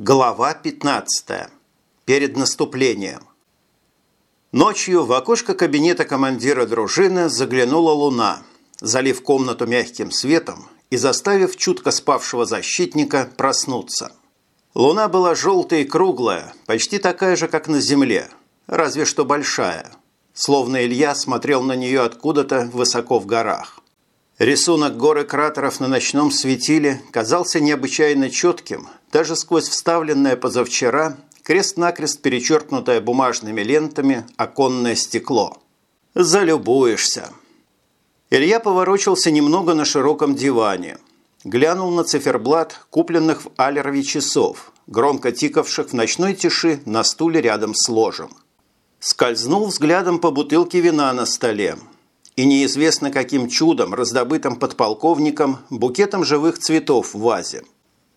Глава 15. Перед наступлением. Ночью в окошко кабинета командира дружины заглянула луна, залив комнату мягким светом и заставив чутко спавшего защитника проснуться. Луна была желтая и круглая, почти такая же, как на Земле, разве что большая, словно Илья смотрел на нее откуда-то высоко в горах. Рисунок горы кратеров на ночном светиле казался необычайно четким, даже сквозь вставленное позавчера крест-накрест перечеркнутое бумажными лентами оконное стекло. «Залюбуешься!» Илья поворочился немного на широком диване. Глянул на циферблат купленных в Алерове часов, громко тикавших в ночной тиши на стуле рядом с ложем. Скользнул взглядом по бутылке вина на столе, и неизвестно каким чудом, раздобытым подполковником, букетом живых цветов в вазе.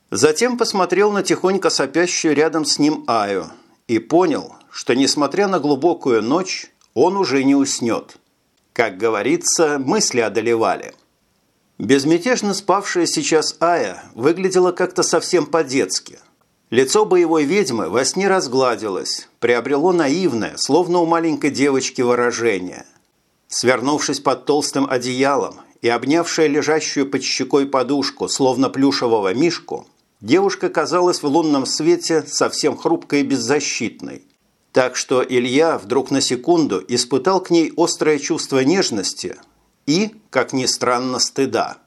Затем посмотрел на тихонько сопящую рядом с ним Аю и понял, что, несмотря на глубокую ночь, он уже не уснет. Как говорится, мысли одолевали. Безмятежно спавшая сейчас Ая выглядела как-то совсем по-детски. Лицо боевой ведьмы во сне разгладилось, приобрело наивное, словно у маленькой девочки выражение – Свернувшись под толстым одеялом и обнявшая лежащую под щекой подушку, словно плюшевого мишку, девушка казалась в лунном свете совсем хрупкой и беззащитной. Так что Илья вдруг на секунду испытал к ней острое чувство нежности и, как ни странно, стыда.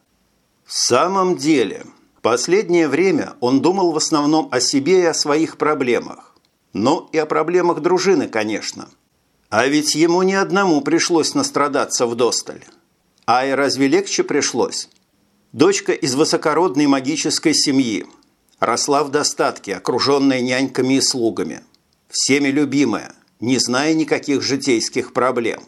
В самом деле, последнее время он думал в основном о себе и о своих проблемах. Ну и о проблемах дружины, конечно – а ведь ему ни одному пришлось настрадаться в досталь. А и разве легче пришлось? Дочка из высокородной магической семьи. Росла в достатке, окруженная няньками и слугами. Всеми любимая, не зная никаких житейских проблем.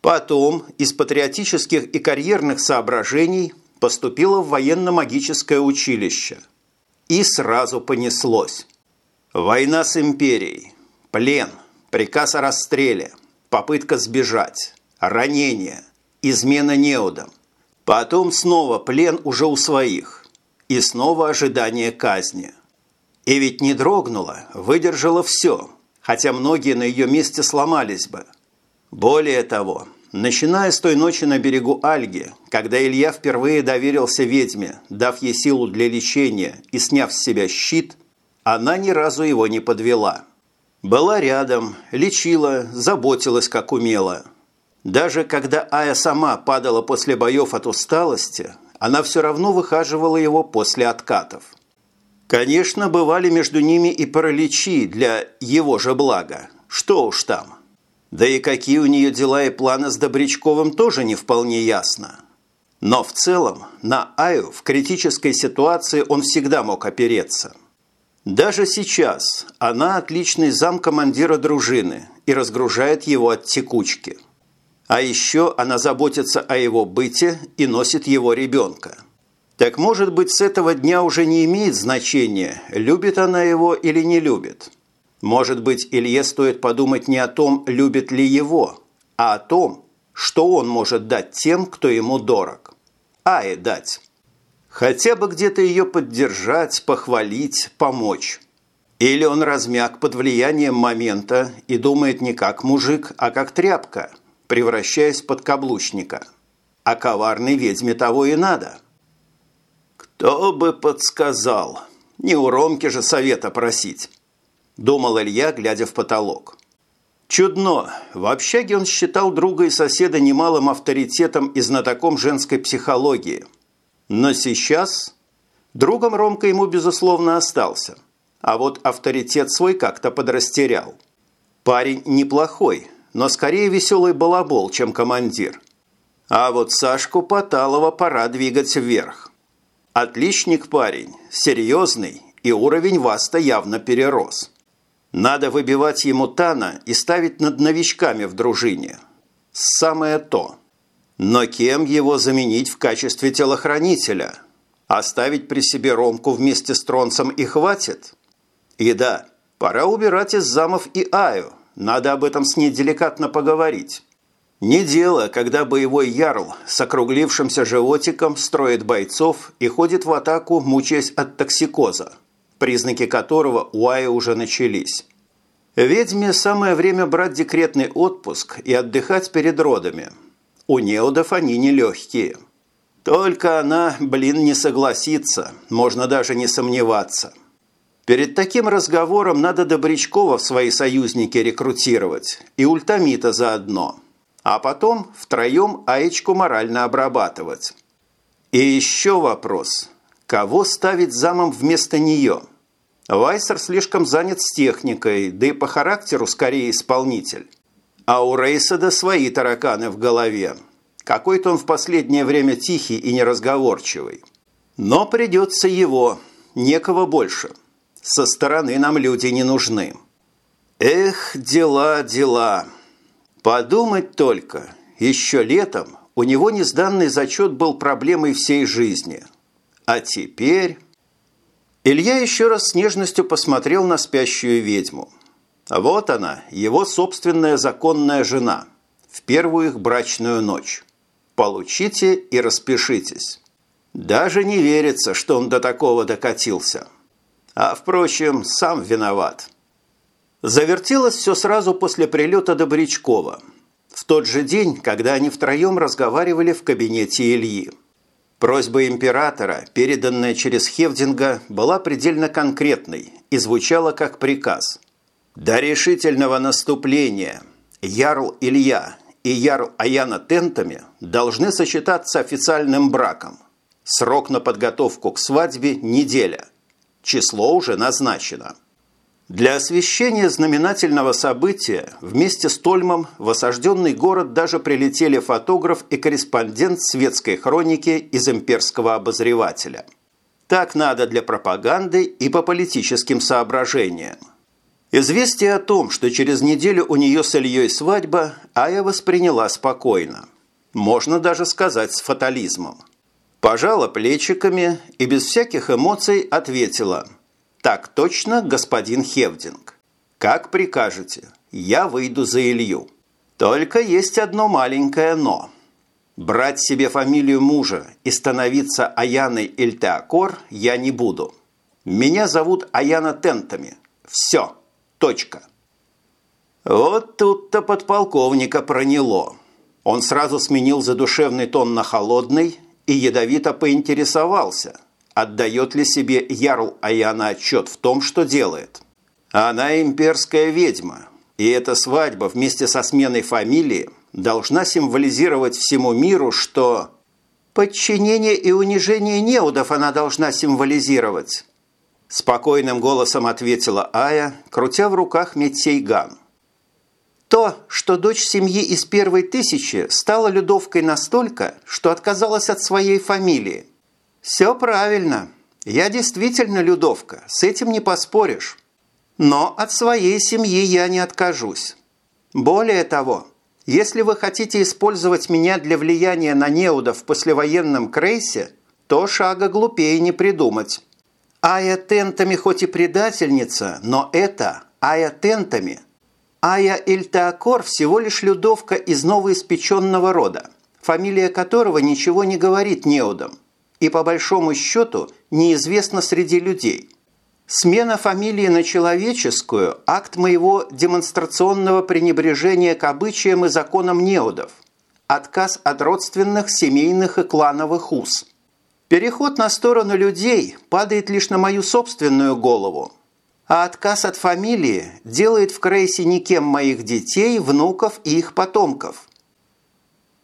Потом из патриотических и карьерных соображений поступила в военно-магическое училище. И сразу понеслось. Война с империей, плен, Приказ о расстреле, попытка сбежать, ранение, измена неудом. Потом снова плен уже у своих. И снова ожидание казни. И ведь не дрогнула, выдержала все, хотя многие на ее месте сломались бы. Более того, начиная с той ночи на берегу Альги, когда Илья впервые доверился ведьме, дав ей силу для лечения и сняв с себя щит, она ни разу его не подвела – была рядом, лечила, заботилась как умела. Даже когда Ая сама падала после боев от усталости, она все равно выхаживала его после откатов. Конечно, бывали между ними и параличи для его же блага. Что уж там. Да и какие у нее дела и планы с Добрячковым тоже не вполне ясно. Но в целом на Аю в критической ситуации он всегда мог опереться – даже сейчас она отличный зам командира дружины и разгружает его от текучки. А еще она заботится о его быте и носит его ребенка. Так может быть, с этого дня уже не имеет значения, любит она его или не любит. Может быть, Илье стоит подумать не о том, любит ли его, а о том, что он может дать тем, кто ему дорог. А и дать. Хотя бы где-то ее поддержать, похвалить, помочь. Или он размяк под влиянием момента и думает не как мужик, а как тряпка, превращаясь под каблучника. А коварной ведьме того и надо. Кто бы подсказал? Не у Ромки же совета просить. Думал Илья, глядя в потолок. Чудно. В общаге он считал друга и соседа немалым авторитетом и знатоком женской психологии – но сейчас другом Ромка ему, безусловно, остался. А вот авторитет свой как-то подрастерял. Парень неплохой, но скорее веселый балабол, чем командир. А вот Сашку Поталова пора двигать вверх. Отличник парень, серьезный, и уровень Васта явно перерос. Надо выбивать ему Тана и ставить над новичками в дружине. Самое то – но кем его заменить в качестве телохранителя? Оставить при себе Ромку вместе с Тронцем и хватит? И да, пора убирать из замов и Аю. Надо об этом с ней деликатно поговорить. Не дело, когда боевой ярл с округлившимся животиком строит бойцов и ходит в атаку, мучаясь от токсикоза. признаки которого у Аи уже начались. Ведьме самое время брать декретный отпуск и отдыхать перед родами. У неудов они нелегкие. Только она, блин, не согласится, можно даже не сомневаться. Перед таким разговором надо Добрячкова в свои союзники рекрутировать и ультамита заодно. А потом втроем Аечку морально обрабатывать. И еще вопрос. Кого ставить замом вместо нее? Вайсер слишком занят с техникой, да и по характеру скорее исполнитель. А у Рейсада свои тараканы в голове. Какой-то он в последнее время тихий и неразговорчивый. Но придется его, некого больше. Со стороны нам люди не нужны. Эх, дела, дела. Подумать только, еще летом у него несданный зачет был проблемой всей жизни. А теперь... Илья еще раз с нежностью посмотрел на спящую ведьму. Вот она, его собственная законная жена, в первую их брачную ночь. Получите и распишитесь. Даже не верится, что он до такого докатился. А, впрочем, сам виноват. Завертелось все сразу после прилета Добрячкова. В тот же день, когда они втроем разговаривали в кабинете Ильи. Просьба императора, переданная через Хевдинга, была предельно конкретной и звучала как приказ. До решительного наступления Ярл Илья и Ярл Аяна Тентами должны сочетаться официальным браком. Срок на подготовку к свадьбе – неделя. Число уже назначено. Для освещения знаменательного события вместе с Тольмом в осажденный город даже прилетели фотограф и корреспондент светской хроники из имперского обозревателя. Так надо для пропаганды и по политическим соображениям. Известие о том, что через неделю у нее с Ильей свадьба, Ая восприняла спокойно. Можно даже сказать с фатализмом. Пожала плечиками и без всяких эмоций ответила «Так точно, господин Хевдинг. Как прикажете, я выйду за Илью. Только есть одно маленькое «но». Брать себе фамилию мужа и становиться Аяной Эльтеакор я не буду. Меня зовут Аяна Тентами. Все. Точка. Вот тут-то подполковника проняло. Он сразу сменил задушевный тон на холодный и ядовито поинтересовался, отдает ли себе Ярл Аяна отчет в том, что делает. Она имперская ведьма, и эта свадьба вместе со сменой фамилии должна символизировать всему миру, что... «Подчинение и унижение неудов она должна символизировать», спокойным голосом ответила Ая, крутя в руках медсейган. То, что дочь семьи из первой тысячи стала Людовкой настолько, что отказалась от своей фамилии. Все правильно. Я действительно Людовка, с этим не поспоришь. Но от своей семьи я не откажусь. Более того, если вы хотите использовать меня для влияния на неудов в послевоенном крейсе, то шага глупее не придумать. Ая Тентами хоть и предательница, но это Ая Тентами – Ая Эльтаакор всего лишь людовка из новоиспеченного рода, фамилия которого ничего не говорит неудам, и по большому счету неизвестна среди людей. Смена фамилии на человеческую – акт моего демонстрационного пренебрежения к обычаям и законам неудов, отказ от родственных, семейных и клановых уз. Переход на сторону людей падает лишь на мою собственную голову – а отказ от фамилии делает в Крейсе никем моих детей, внуков и их потомков.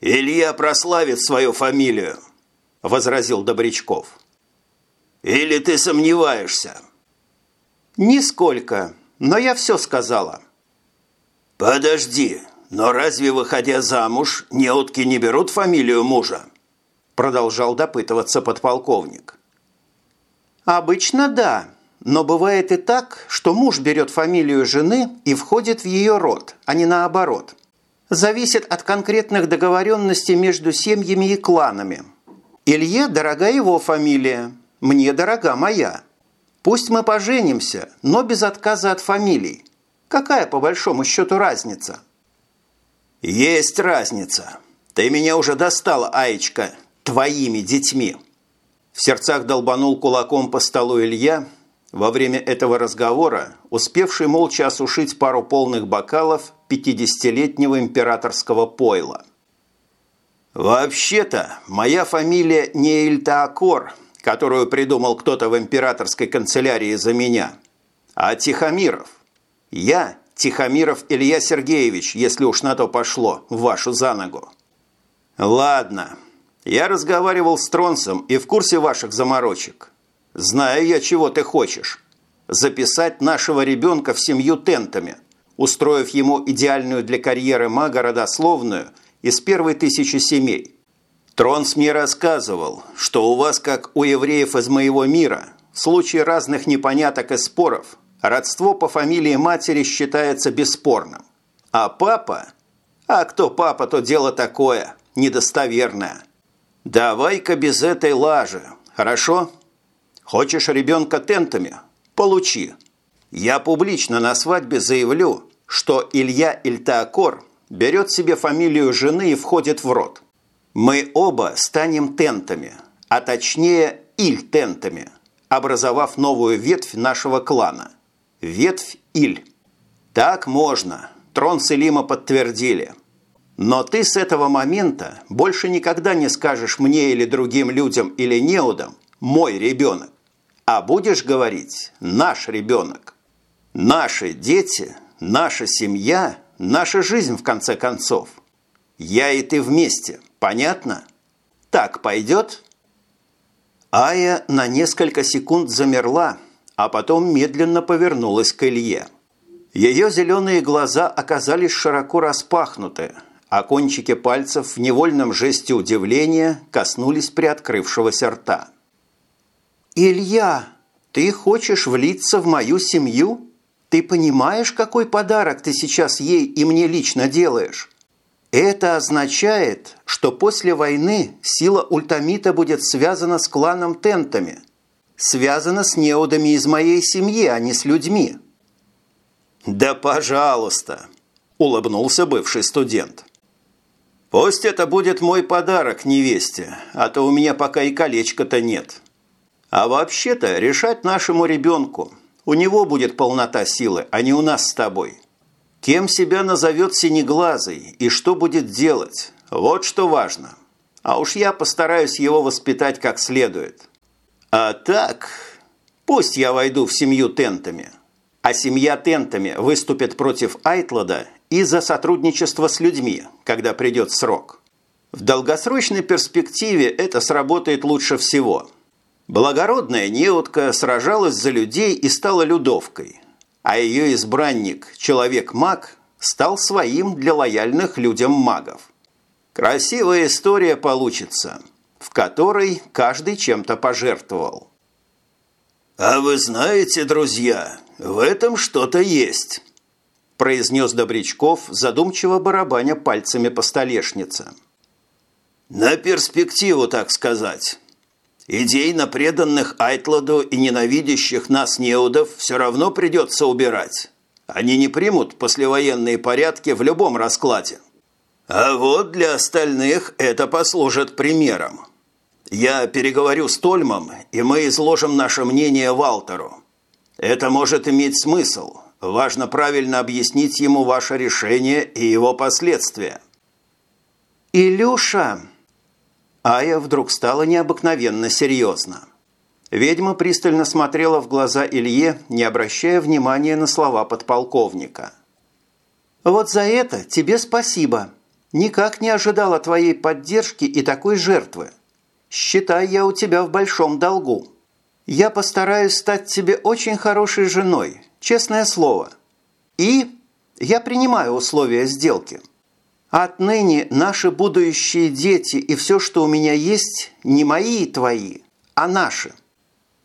«Илья прославит свою фамилию», – возразил Добрячков. «Или ты сомневаешься?» «Нисколько, но я все сказала». «Подожди, но разве, выходя замуж, неутки не берут фамилию мужа?» Продолжал допытываться подполковник. «Обычно да, но бывает и так, что муж берет фамилию жены и входит в ее род, а не наоборот. Зависит от конкретных договоренностей между семьями и кланами. Илье дорога его фамилия, мне дорога моя. Пусть мы поженимся, но без отказа от фамилий. Какая по большому счету разница? Есть разница. Ты меня уже достала, Аечка, твоими детьми. В сердцах долбанул кулаком по столу Илья во время этого разговора успевший молча осушить пару полных бокалов 50-летнего императорского пойла. «Вообще-то, моя фамилия не Ильтаакор, которую придумал кто-то в императорской канцелярии за меня, а Тихомиров. Я Тихомиров Илья Сергеевич, если уж на то пошло, вашу за ногу». «Ладно, я разговаривал с Тронсом и в курсе ваших заморочек. Знаю я, чего ты хочешь. Записать нашего ребенка в семью тентами, устроив ему идеальную для карьеры мага родословную из первой тысячи семей. Тронс мне рассказывал, что у вас, как у евреев из моего мира, в случае разных непоняток и споров, родство по фамилии матери считается бесспорным. А папа? А кто папа, то дело такое, недостоверное. Давай-ка без этой лажи, хорошо?» Хочешь ребенка тентами? Получи. Я публично на свадьбе заявлю, что Илья Ильтаакор берет себе фамилию жены и входит в род. Мы оба станем тентами, а точнее Иль-тентами, образовав новую ветвь нашего клана. Ветвь Иль. Так можно. Трон Селима подтвердили. Но ты с этого момента больше никогда не скажешь мне или другим людям или неудам «мой ребенок» а будешь говорить «наш ребенок». Наши дети, наша семья, наша жизнь в конце концов. Я и ты вместе, понятно? Так пойдет?» Ая на несколько секунд замерла, а потом медленно повернулась к Илье. Ее зеленые глаза оказались широко распахнуты, а кончики пальцев в невольном жесте удивления коснулись приоткрывшегося рта. «Илья, ты хочешь влиться в мою семью? Ты понимаешь, какой подарок ты сейчас ей и мне лично делаешь? Это означает, что после войны сила ультамита будет связана с кланом Тентами, связана с неудами из моей семьи, а не с людьми». «Да пожалуйста!» – улыбнулся бывший студент. «Пусть это будет мой подарок невесте, а то у меня пока и колечка-то нет». А вообще-то решать нашему ребенку. У него будет полнота силы, а не у нас с тобой. Кем себя назовет синеглазый и что будет делать? Вот что важно. А уж я постараюсь его воспитать как следует. А так, пусть я войду в семью тентами. А семья тентами выступит против Айтлада и за сотрудничество с людьми, когда придет срок. В долгосрочной перспективе это сработает лучше всего – Благородная неутка сражалась за людей и стала людовкой, а ее избранник, человек-маг, стал своим для лояльных людям магов. Красивая история получится, в которой каждый чем-то пожертвовал. «А вы знаете, друзья, в этом что-то есть», произнес Добрячков, задумчиво барабаня пальцами по столешнице. «На перспективу, так сказать». Идейно преданных Айтладу и ненавидящих нас неудов все равно придется убирать. Они не примут послевоенные порядки в любом раскладе. А вот для остальных это послужит примером. Я переговорю с Тольмом, и мы изложим наше мнение Валтеру. Это может иметь смысл. Важно правильно объяснить ему ваше решение и его последствия. «Илюша!» Ая вдруг стала необыкновенно серьезно. Ведьма пристально смотрела в глаза Илье, не обращая внимания на слова подполковника. «Вот за это тебе спасибо. Никак не ожидала твоей поддержки и такой жертвы. Считай, я у тебя в большом долгу. Я постараюсь стать тебе очень хорошей женой, честное слово. И я принимаю условия сделки». Отныне наши будущие дети и все, что у меня есть, не мои и твои, а наши.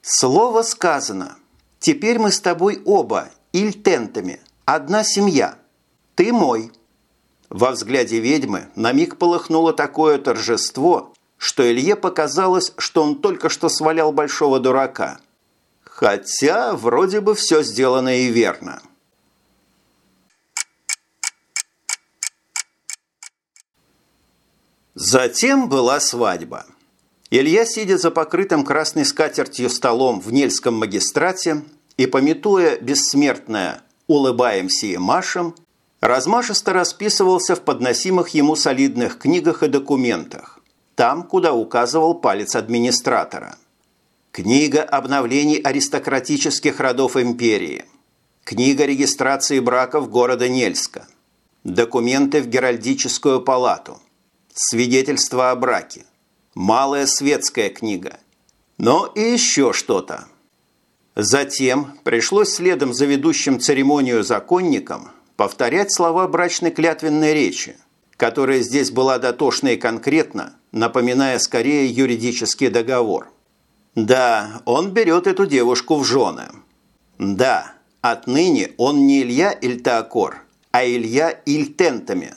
Слово сказано. Теперь мы с тобой оба, ильтентами, одна семья. Ты мой». Во взгляде ведьмы на миг полыхнуло такое торжество, что Илье показалось, что он только что свалял большого дурака. Хотя вроде бы все сделано и верно. Затем была свадьба. Илья, сидя за покрытым красной скатертью столом в Нельском магистрате и, пометуя бессмертное «улыбаемся и машем», размашисто расписывался в подносимых ему солидных книгах и документах, там, куда указывал палец администратора. Книга обновлений аристократических родов империи. Книга регистрации браков города Нельска. Документы в Геральдическую палату. Свидетельство о браке. Малая светская книга. Но и еще что-то. Затем пришлось следом за ведущим церемонию законником повторять слова брачной клятвенной речи, которая здесь была дотошна и конкретна, напоминая скорее юридический договор. Да, он берет эту девушку в жены. Да, отныне он не Илья Ильтаакор, а Илья Ильтентами.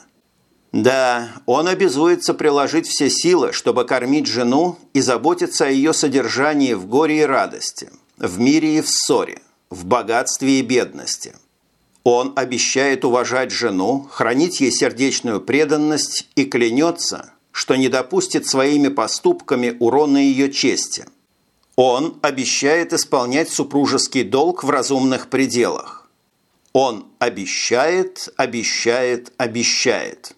Да, он обязуется приложить все силы, чтобы кормить жену и заботиться о ее содержании в горе и радости, в мире и в ссоре, в богатстве и бедности – он обещает уважать жену, хранить ей сердечную преданность и клянется, что не допустит своими поступками урона ее чести. Он обещает исполнять супружеский долг в разумных пределах. Он обещает, обещает, обещает.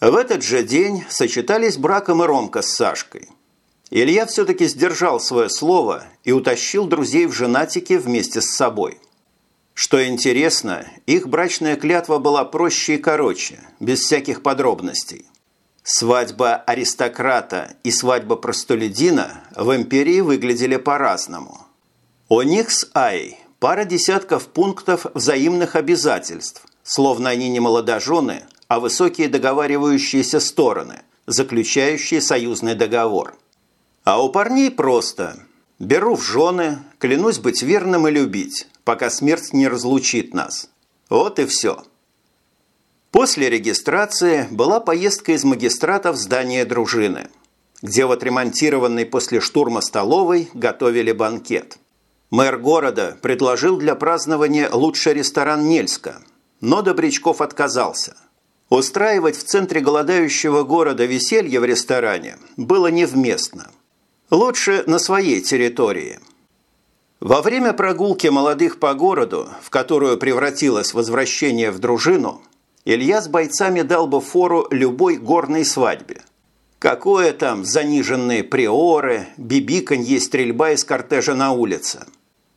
В этот же день сочетались браком и Ромка с Сашкой. Илья все-таки сдержал свое слово и утащил друзей в женатики вместе с собой – что интересно, их брачная клятва была проще и короче, без всяких подробностей. Свадьба аристократа и свадьба простолюдина в империи выглядели по-разному. У них с Ай пара десятков пунктов взаимных обязательств, словно они не молодожены, а высокие договаривающиеся стороны, заключающие союзный договор. А у парней просто «беру в жены, клянусь быть верным и любить, пока смерть не разлучит нас. Вот и все. После регистрации была поездка из магистрата в здание дружины, где в отремонтированной после штурма столовой готовили банкет. Мэр города предложил для празднования лучший ресторан Нельска, но Добрячков отказался. Устраивать в центре голодающего города веселье в ресторане было невместно. Лучше на своей территории – во время прогулки молодых по городу, в которую превратилось возвращение в дружину, Илья с бойцами дал бы фору любой горной свадьбе. Какое там заниженные приоры, бибиканье, стрельба из кортежа на улице.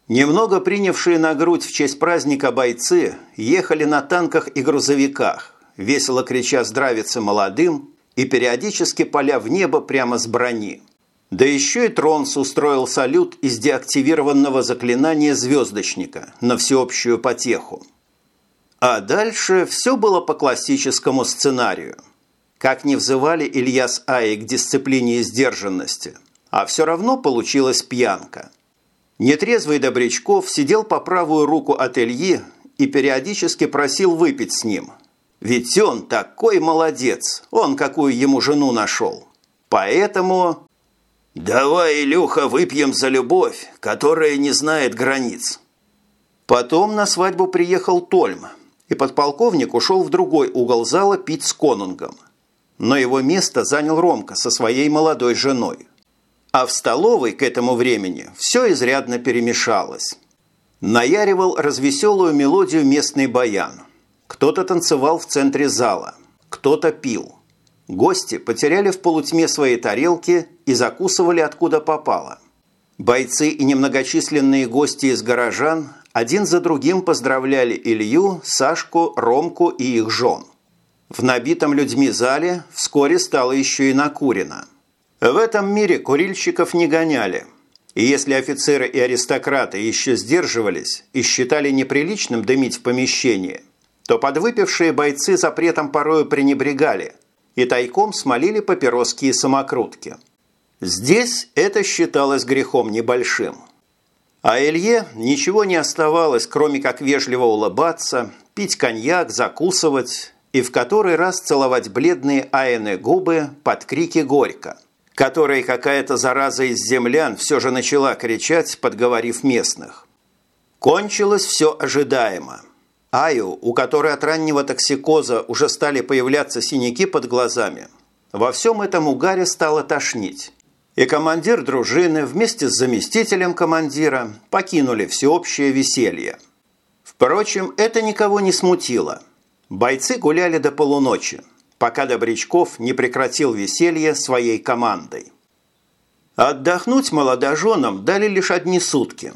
Немного принявшие на грудь в честь праздника бойцы ехали на танках и грузовиках, весело крича здравицы молодым и периодически поля в небо прямо с брони. Да еще и Тронс устроил салют из деактивированного заклинания звездочника на всеобщую потеху. А дальше все было по классическому сценарию. Как не взывали Илья с Аей к дисциплине и сдержанности, а все равно получилась пьянка. Нетрезвый Добрячков сидел по правую руку от Ильи и периодически просил выпить с ним. Ведь он такой молодец, он какую ему жену нашел. Поэтому «Давай, Илюха, выпьем за любовь, которая не знает границ». Потом на свадьбу приехал Тольм, и подполковник ушел в другой угол зала пить с конунгом. Но его место занял Ромка со своей молодой женой. А в столовой к этому времени все изрядно перемешалось. Наяривал развеселую мелодию местный баян. Кто-то танцевал в центре зала, кто-то пил – Гости потеряли в полутьме свои тарелки и закусывали откуда попало. Бойцы и немногочисленные гости из горожан один за другим поздравляли Илью, Сашку, Ромку и их жен. В набитом людьми зале вскоре стало еще и накурено. В этом мире курильщиков не гоняли. И если офицеры и аристократы еще сдерживались и считали неприличным дымить в помещении, то подвыпившие бойцы запретом порою пренебрегали – и тайком смолили папироски и самокрутки. Здесь это считалось грехом небольшим. А Илье ничего не оставалось, кроме как вежливо улыбаться, пить коньяк, закусывать и в который раз целовать бледные Аины губы под крики «Горько», которые какая-то зараза из землян все же начала кричать, подговорив местных. Кончилось все ожидаемо – Аю, у которой от раннего токсикоза уже стали появляться синяки под глазами, во всем этом угаре стало тошнить. И командир дружины вместе с заместителем командира покинули всеобщее веселье. Впрочем, это никого не смутило. Бойцы гуляли до полуночи, пока Добрячков не прекратил веселье своей командой. Отдохнуть молодоженам дали лишь одни сутки.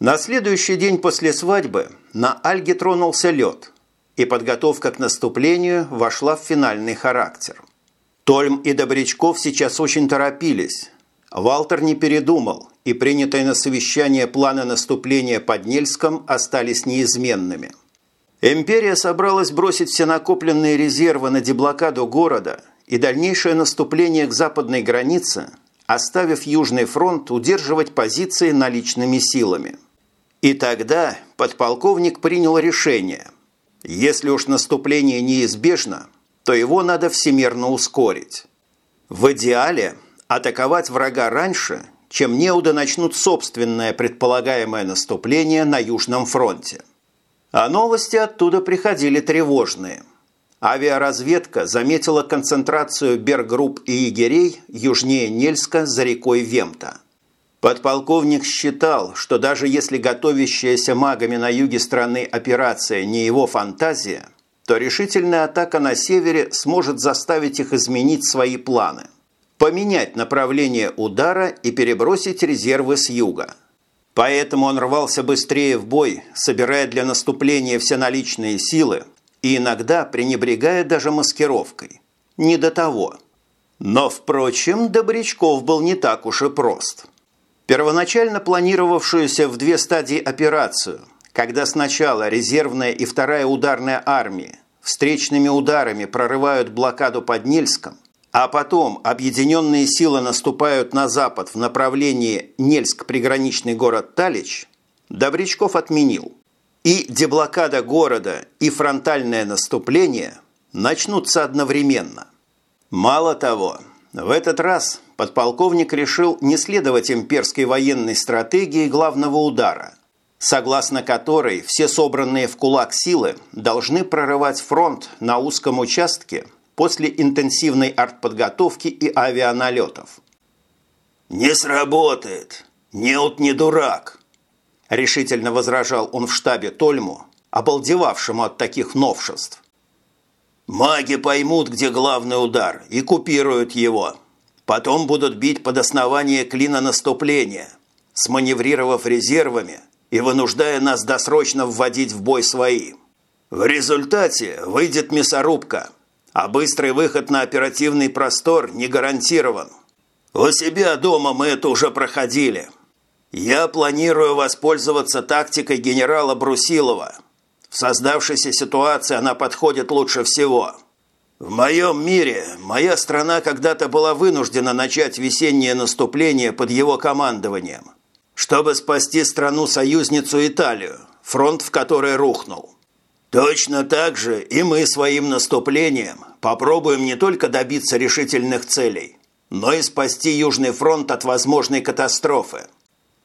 На следующий день после свадьбы на Альге тронулся лед, и подготовка к наступлению вошла в финальный характер. Тольм и Добрячков сейчас очень торопились. Валтер не передумал, и принятые на совещание планы наступления под Нельском остались неизменными. Империя собралась бросить все накопленные резервы на деблокаду города и дальнейшее наступление к западной границе, оставив Южный фронт удерживать позиции наличными силами. И тогда подполковник принял решение – если уж наступление неизбежно, то его надо всемирно ускорить. В идеале атаковать врага раньше, чем неуды начнут собственное предполагаемое наступление на Южном фронте. А новости оттуда приходили тревожные. Авиаразведка заметила концентрацию бергрупп и егерей южнее Нельска за рекой Вемта – Подполковник считал, что даже если готовящаяся магами на юге страны операция не его фантазия, то решительная атака на севере сможет заставить их изменить свои планы, поменять направление удара и перебросить резервы с юга. Поэтому он рвался быстрее в бой, собирая для наступления все наличные силы и иногда пренебрегая даже маскировкой. Не до того. Но, впрочем, Добрячков был не так уж и прост – Первоначально планировавшуюся в две стадии операцию, когда сначала резервная и вторая ударная армии встречными ударами прорывают блокаду под Нельском, а потом объединенные силы наступают на запад в направлении Нельск-приграничный город Талич, Добрячков отменил. И деблокада города, и фронтальное наступление начнутся одновременно. Мало того, в этот раз подполковник решил не следовать имперской военной стратегии главного удара, согласно которой все собранные в кулак силы должны прорывать фронт на узком участке после интенсивной артподготовки и авианалетов. «Не сработает! Неут не дурак!» решительно возражал он в штабе Тольму, обалдевавшему от таких новшеств. «Маги поймут, где главный удар, и купируют его». Потом будут бить под основание клина наступления, сманеврировав резервами и вынуждая нас досрочно вводить в бой свои. В результате выйдет мясорубка, а быстрый выход на оперативный простор не гарантирован. У себя дома мы это уже проходили. Я планирую воспользоваться тактикой генерала Брусилова. В создавшейся ситуации она подходит лучше всего – в моем мире моя страна когда-то была вынуждена начать весеннее наступление под его командованием, чтобы спасти страну-союзницу Италию, фронт в которой рухнул. Точно так же и мы своим наступлением попробуем не только добиться решительных целей, но и спасти Южный фронт от возможной катастрофы.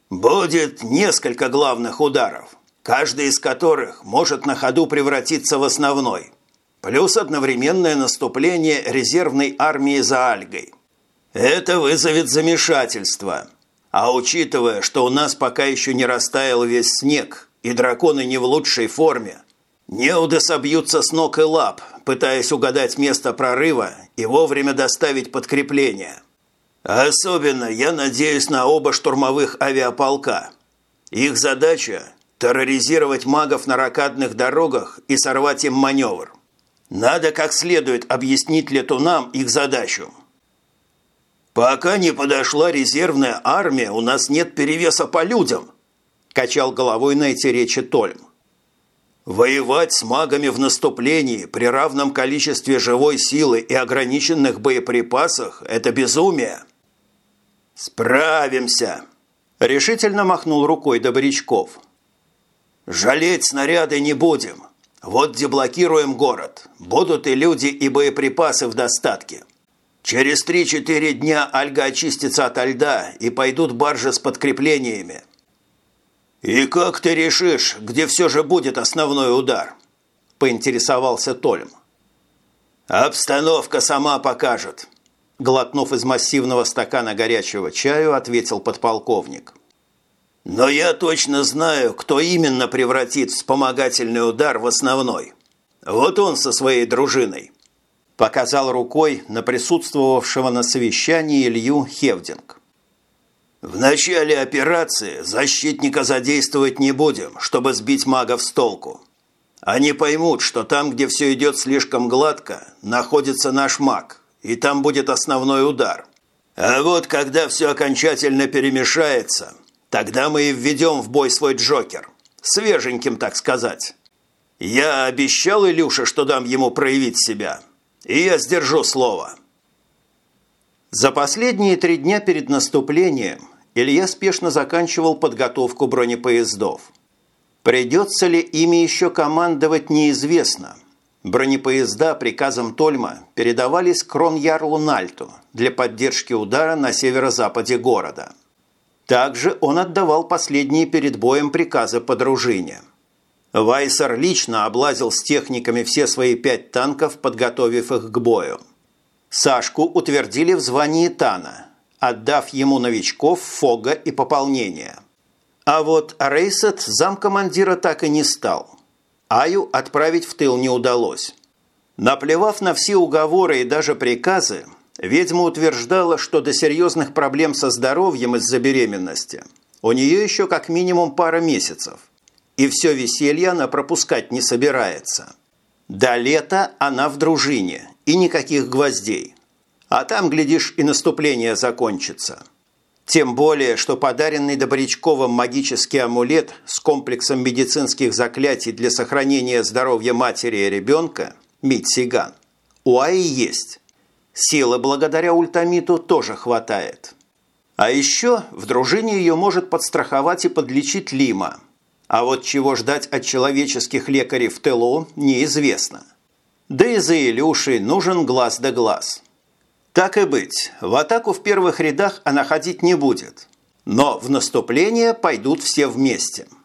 Будет несколько главных ударов, каждый из которых может на ходу превратиться в основной – плюс одновременное наступление резервной армии за Альгой. Это вызовет замешательство. А учитывая, что у нас пока еще не растаял весь снег и драконы не в лучшей форме, неуды собьются с ног и лап, пытаясь угадать место прорыва и вовремя доставить подкрепление. Особенно я надеюсь на оба штурмовых авиаполка. Их задача – терроризировать магов на ракадных дорогах и сорвать им маневр. Надо как следует объяснить летунам их задачу. «Пока не подошла резервная армия, у нас нет перевеса по людям», – качал головой на эти речи Тольм. «Воевать с магами в наступлении при равном количестве живой силы и ограниченных боеприпасах – это безумие». «Справимся», – решительно махнул рукой Добрячков. «Жалеть снаряды не будем. Вот деблокируем город. Будут и люди, и боеприпасы в достатке. Через 3-4 дня Альга очистится от льда, и пойдут баржи с подкреплениями. «И как ты решишь, где все же будет основной удар?» – поинтересовался Тольм. «Обстановка сама покажет. Глотнув из массивного стакана горячего чаю, ответил подполковник. «Но я точно знаю, кто именно превратит вспомогательный удар в основной. Вот он со своей дружиной». Показал рукой на присутствовавшего на совещании Илью Хевдинг. В начале операции защитника задействовать не будем, чтобы сбить магов с толку. Они поймут, что там, где все идет слишком гладко, находится наш маг, и там будет основной удар. А вот когда все окончательно перемешается, тогда мы и введем в бой свой Джокер. Свеженьким, так сказать. Я обещал Илюше, что дам ему проявить себя, и я сдержу слово. За последние три дня перед наступлением Илья спешно заканчивал подготовку бронепоездов. Придется ли ими еще командовать, неизвестно. Бронепоезда приказом Тольма передавались Кроньярлу Нальту для поддержки удара на северо-западе города. Также он отдавал последние перед боем приказы по дружине. Вайсер лично облазил с техниками все свои пять танков, подготовив их к бою. Сашку утвердили в звании Тана – отдав ему новичков, фога и пополнение. А вот Рейсет замкомандира так и не стал. Аю отправить в тыл не удалось. Наплевав на все уговоры и даже приказы, ведьма утверждала, что до серьезных проблем со здоровьем из-за беременности у нее еще как минимум пара месяцев. И все веселье она пропускать не собирается. До лета она в дружине и никаких гвоздей. А там, глядишь, и наступление закончится. Тем более, что подаренный Добрячковым магический амулет с комплексом медицинских заклятий для сохранения здоровья матери и ребенка Митсиган у Аи есть. Силы благодаря ультамиту тоже хватает. А еще в дружине ее может подстраховать и подлечить Лима. А вот чего ждать от человеческих лекарей в тылу, неизвестно. Да и за Илюшей нужен глаз да глаз – так и быть, в атаку в первых рядах она ходить не будет. Но в наступление пойдут все вместе –